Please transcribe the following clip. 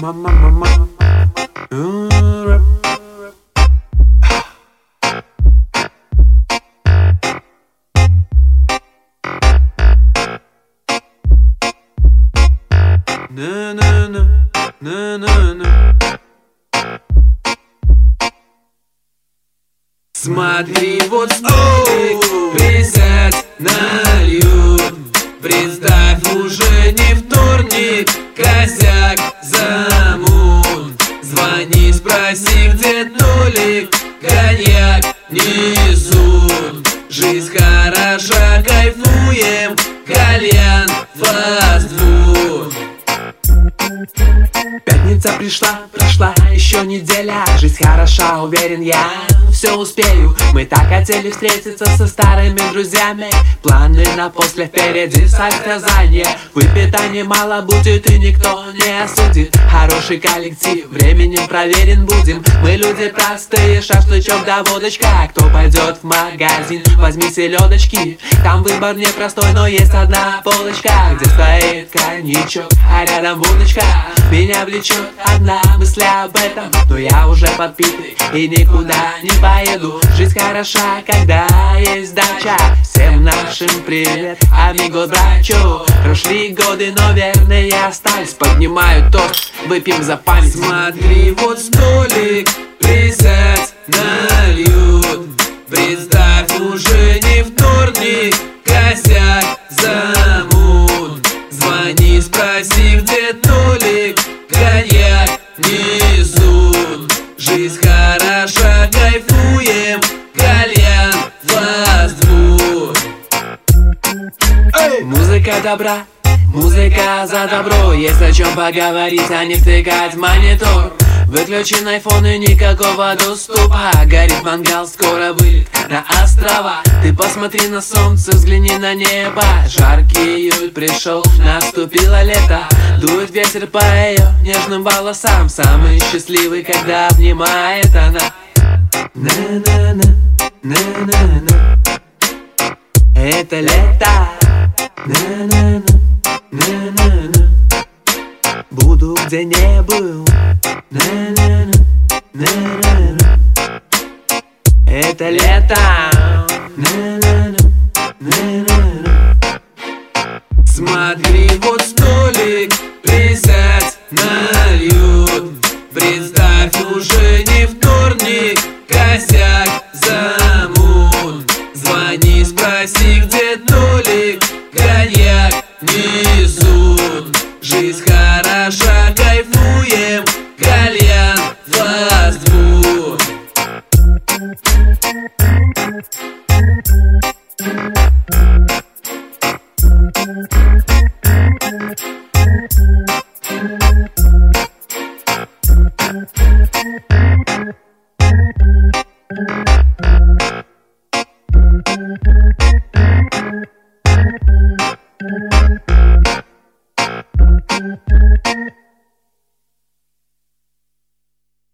Мама, мама. На-на-на, на-на-на. Уже не вторник, косяк замут Спроси, где Толик, коньяк несут Жизнь хороша, кайфуем, кальян, фастфуд Пятница пришла, прошла еще неделя. Жизнь хороша, уверен я, все успею. Мы так хотели встретиться со старыми друзьями. Планы на после впереди состязание Выпито немало будет и никто не осудит. Хороший коллектив, временем проверен будем. Мы люди простые, шашлычок да водочка. Кто пойдет в магазин, возьми селедочки Там выбор непростой, но есть одна полочка Где стоит коньячок, а рядом водочка. Меня влечет одна мысль об этом Но я уже подпитый и никуда не поеду Жизнь хороша, когда есть дача. Всем нашим привет, амиго брачо Прошли годы, но верные остались. Поднимаю тост, выпьем за память. Смотри, вот столик, присядь, нальют Представь, уже не вторник, косяк замут. Звони, спроси, где Толик, коньяк несут Жизнь хороша, кайфуем, кальян, фастфуд Музыка добра, музыка за добро. Есть о чем поговорить, а не втыкать в монитор Выключен айфон и никакого доступа. Горит мангал, скоро вылет на острова. Ты посмотри на солнце, взгляни на небо. Жаркий июль пришел, наступило лето. Дует ветер по ее нежным волосам. Самый счастливый, когда обнимает она. На-на-на, на-на-на. Это лето. На-на-на, на-на-на. Буду где не был Это лето. Смотри, вот столик, присядь, нальют Представь, уже не вторник, косяк замут Звони, спроси, где Толик, коньяк несут. Жизнь хороша, кайфуем, кальян, фастфуд